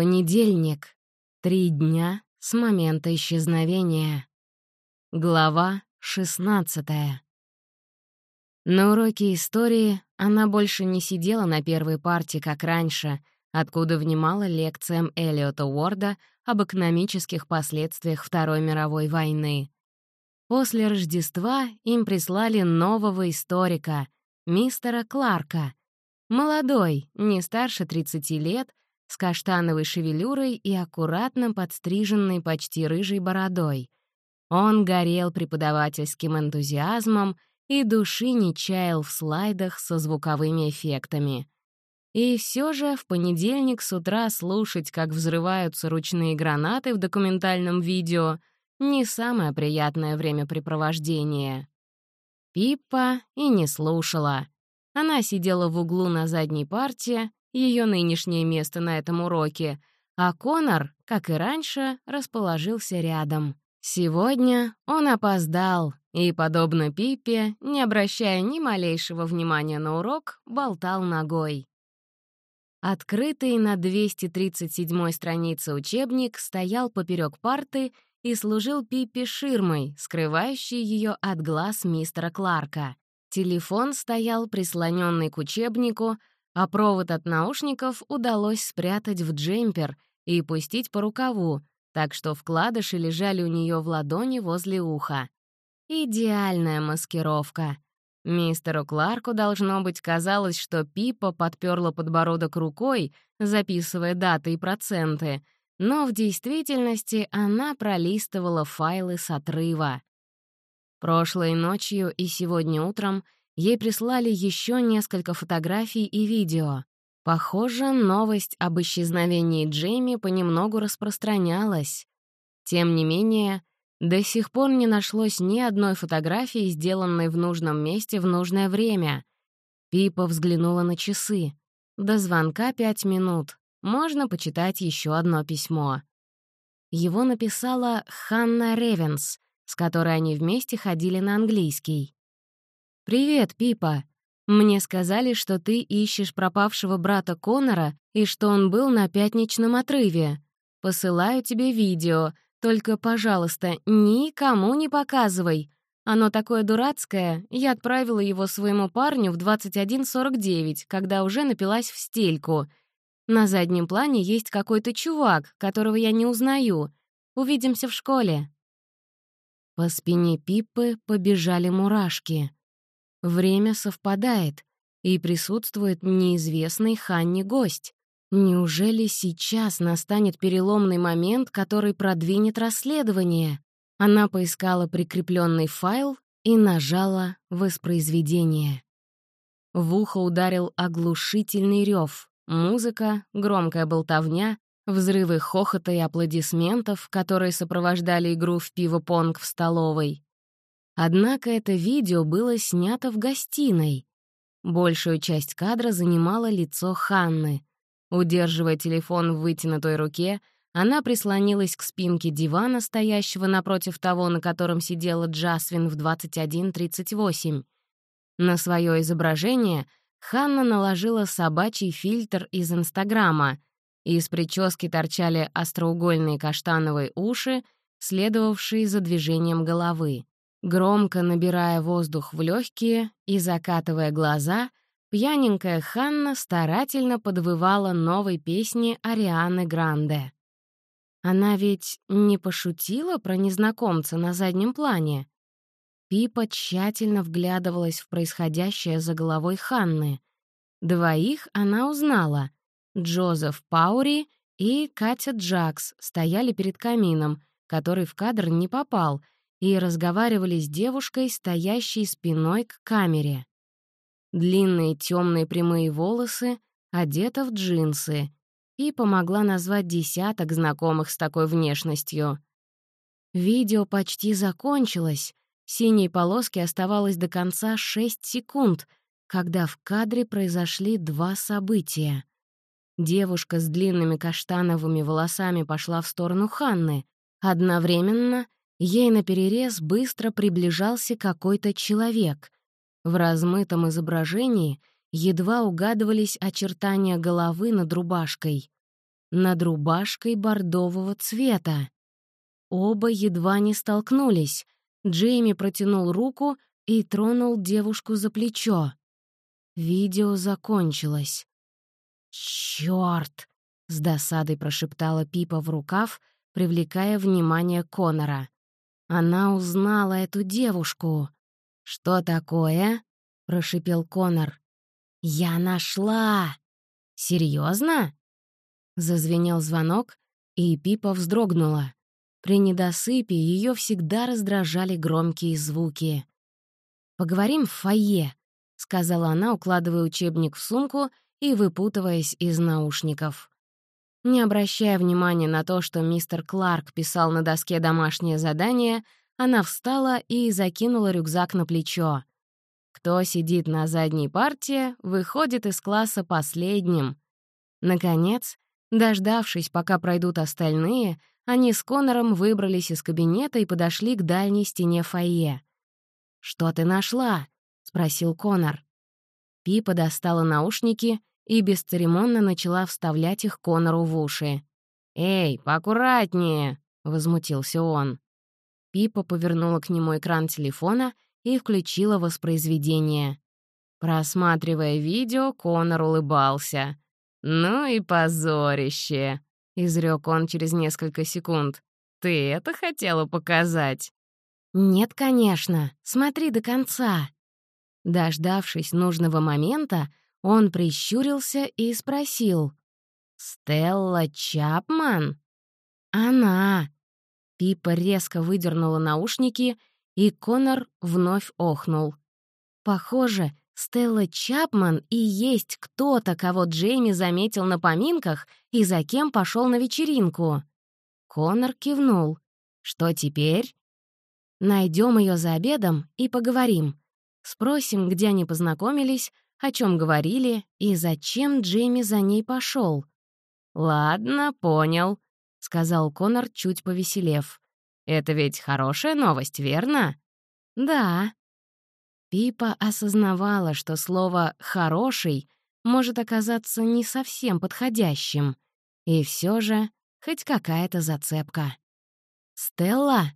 Понедельник. Три дня с момента исчезновения. Глава 16. На уроке истории она больше не сидела на первой партии, как раньше, откуда внимала лекциям Эллиота Уорда об экономических последствиях Второй мировой войны. После Рождества им прислали нового историка, мистера Кларка. Молодой, не старше 30 лет, с каштановой шевелюрой и аккуратно подстриженной почти рыжей бородой. Он горел преподавательским энтузиазмом и души не чаял в слайдах со звуковыми эффектами. И все же в понедельник с утра слушать, как взрываются ручные гранаты в документальном видео, не самое приятное времяпрепровождение. Пиппа и не слушала. Она сидела в углу на задней парте ее нынешнее место на этом уроке, а Конор, как и раньше, расположился рядом. Сегодня он опоздал и, подобно Пиппе, не обращая ни малейшего внимания на урок, болтал ногой. Открытый на 237 странице учебник стоял поперек парты и служил Пиппе ширмой, скрывающей ее от глаз мистера Кларка. Телефон стоял прислоненный к учебнику, а провод от наушников удалось спрятать в джемпер и пустить по рукаву, так что вкладыши лежали у нее в ладони возле уха. Идеальная маскировка. Мистеру Кларку, должно быть, казалось, что Пипа подперла подбородок рукой, записывая даты и проценты, но в действительности она пролистывала файлы с отрыва. Прошлой ночью и сегодня утром — ей прислали еще несколько фотографий и видео. Похоже, новость об исчезновении Джейми понемногу распространялась. Тем не менее, до сих пор не нашлось ни одной фотографии, сделанной в нужном месте в нужное время. Пипа взглянула на часы. До звонка пять минут. Можно почитать еще одно письмо. Его написала Ханна Ревенс, с которой они вместе ходили на английский. «Привет, Пипа. Мне сказали, что ты ищешь пропавшего брата Конора и что он был на пятничном отрыве. Посылаю тебе видео, только, пожалуйста, никому не показывай. Оно такое дурацкое, я отправила его своему парню в 21.49, когда уже напилась в стельку. На заднем плане есть какой-то чувак, которого я не узнаю. Увидимся в школе». По спине Пиппы побежали мурашки. Время совпадает, и присутствует неизвестный Ханни гость. Неужели сейчас настанет переломный момент, который продвинет расследование? Она поискала прикрепленный файл и нажала «Воспроизведение». В ухо ударил оглушительный рев, музыка, громкая болтовня, взрывы хохота и аплодисментов, которые сопровождали игру в пиво-понг в столовой. Однако это видео было снято в гостиной. Большую часть кадра занимало лицо Ханны. Удерживая телефон в вытянутой руке, она прислонилась к спинке дивана, стоящего напротив того, на котором сидела Джасвин в 21.38. На свое изображение Ханна наложила собачий фильтр из Инстаграма. Из прически торчали остроугольные каштановые уши, следовавшие за движением головы. Громко набирая воздух в легкие и закатывая глаза, пьяненькая Ханна старательно подвывала новой песни Арианы Гранде. Она ведь не пошутила про незнакомца на заднем плане. Пипа тщательно вглядывалась в происходящее за головой Ханны. Двоих она узнала. Джозеф Паури и Катя Джакс стояли перед камином, который в кадр не попал — и разговаривали с девушкой, стоящей спиной к камере. Длинные темные прямые волосы, одета в джинсы, и помогла назвать десяток знакомых с такой внешностью. Видео почти закончилось, синей полоски оставалось до конца 6 секунд, когда в кадре произошли два события. Девушка с длинными каштановыми волосами пошла в сторону Ханны. Одновременно — Ей наперерез быстро приближался какой-то человек. В размытом изображении едва угадывались очертания головы над рубашкой. над рубашкой бордового цвета. Оба едва не столкнулись. Джейми протянул руку и тронул девушку за плечо. Видео закончилось. «Чёрт!» — с досадой прошептала Пипа в рукав, привлекая внимание Конора. Она узнала эту девушку. «Что такое?» — прошипел Конор. «Я нашла!» «Серьезно?» Зазвенел звонок, и Пипа вздрогнула. При недосыпе ее всегда раздражали громкие звуки. «Поговорим в фойе», — сказала она, укладывая учебник в сумку и выпутываясь из наушников. Не обращая внимания на то, что мистер Кларк писал на доске домашнее задание, она встала и закинула рюкзак на плечо. Кто сидит на задней партии, выходит из класса последним. Наконец, дождавшись, пока пройдут остальные, они с Конором выбрались из кабинета и подошли к дальней стене фойе. «Что ты нашла?» — спросил Конор. Пипа достала наушники и бесцеремонно начала вставлять их Конору в уши. «Эй, поаккуратнее!» — возмутился он. Пипа повернула к нему экран телефона и включила воспроизведение. Просматривая видео, Конор улыбался. «Ну и позорище!» — изрек он через несколько секунд. «Ты это хотела показать?» «Нет, конечно. Смотри до конца». Дождавшись нужного момента, он прищурился и спросил. «Стелла Чапман?» «Она!» Пипа резко выдернула наушники, и Конор вновь охнул. «Похоже, Стелла Чапман и есть кто-то, кого Джейми заметил на поминках и за кем пошел на вечеринку». Конор кивнул. «Что теперь?» Найдем ее за обедом и поговорим. Спросим, где они познакомились, о чем говорили и зачем Джейми за ней пошел. «Ладно, понял», — сказал Конор, чуть повеселев. «Это ведь хорошая новость, верно?» «Да». Пипа осознавала, что слово «хороший» может оказаться не совсем подходящим. И все же хоть какая-то зацепка. «Стелла?»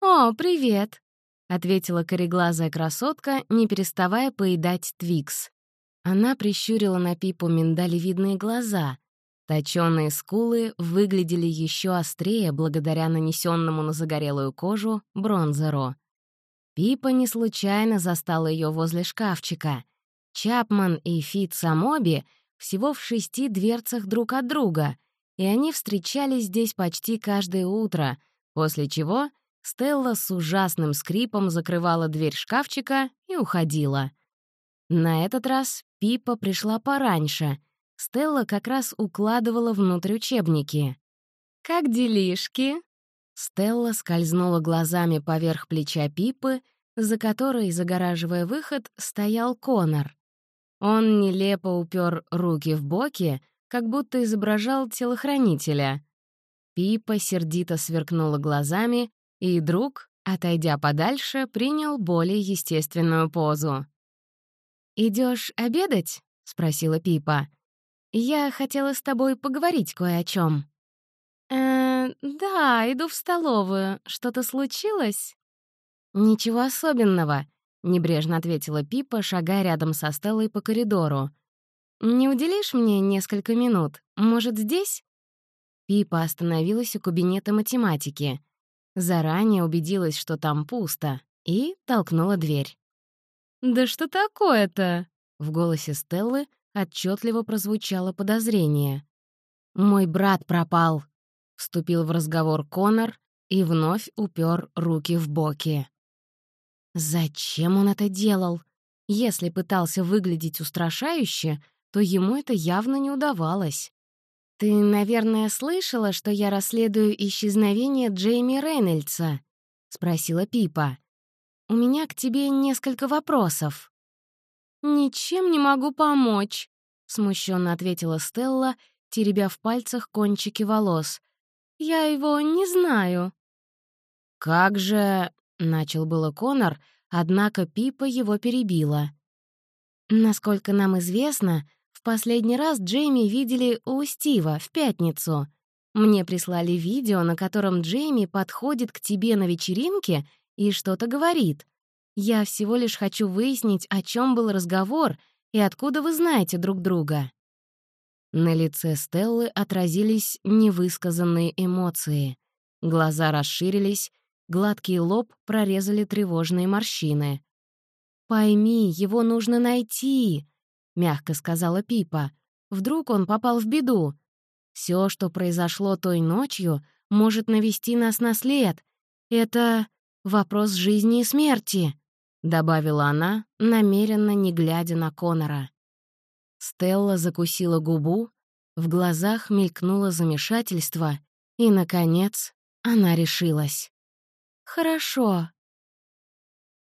«О, привет!» — ответила кореглазая красотка, не переставая поедать твикс. Она прищурила на Пипу миндалевидные глаза. Точёные скулы выглядели еще острее благодаря нанесенному на загорелую кожу бронзеру. Пипа не случайно застала ее возле шкафчика. Чапман и Фит Самоби всего в шести дверцах друг от друга, и они встречались здесь почти каждое утро, после чего Стелла с ужасным скрипом закрывала дверь шкафчика и уходила. На этот раз Пипа пришла пораньше. Стелла как раз укладывала внутрь учебники. «Как делишки?» Стелла скользнула глазами поверх плеча Пипы, за которой, загораживая выход, стоял Конор. Он нелепо упер руки в боки, как будто изображал телохранителя. Пипа сердито сверкнула глазами и друг, отойдя подальше, принял более естественную позу. Идешь обедать?» — спросила Пипа. «Я хотела с тобой поговорить кое о чем. «Э, да, иду в столовую. Что-то случилось?» «Ничего особенного», — небрежно ответила Пипа, шагая рядом со Стеллой по коридору. «Не уделишь мне несколько минут? Может, здесь?» Пипа остановилась у кабинета математики — Заранее убедилась, что там пусто, и толкнула дверь. «Да что такое-то?» В голосе Стеллы отчетливо прозвучало подозрение. «Мой брат пропал», — вступил в разговор Конор и вновь упер руки в боки. Зачем он это делал? Если пытался выглядеть устрашающе, то ему это явно не удавалось. «Ты, наверное, слышала, что я расследую исчезновение Джейми Рейнольдса?» — спросила Пипа. «У меня к тебе несколько вопросов». «Ничем не могу помочь», — смущенно ответила Стелла, теребя в пальцах кончики волос. «Я его не знаю». «Как же...» — начал было Конор, однако Пипа его перебила. «Насколько нам известно, последний раз Джейми видели у Стива в пятницу. Мне прислали видео, на котором Джейми подходит к тебе на вечеринке и что-то говорит. Я всего лишь хочу выяснить, о чем был разговор и откуда вы знаете друг друга». На лице Стеллы отразились невысказанные эмоции. Глаза расширились, гладкий лоб прорезали тревожные морщины. «Пойми, его нужно найти», — мягко сказала Пипа. «Вдруг он попал в беду. Все, что произошло той ночью, может навести нас на след. Это вопрос жизни и смерти», — добавила она, намеренно не глядя на Конора. Стелла закусила губу, в глазах мелькнуло замешательство, и, наконец, она решилась. «Хорошо,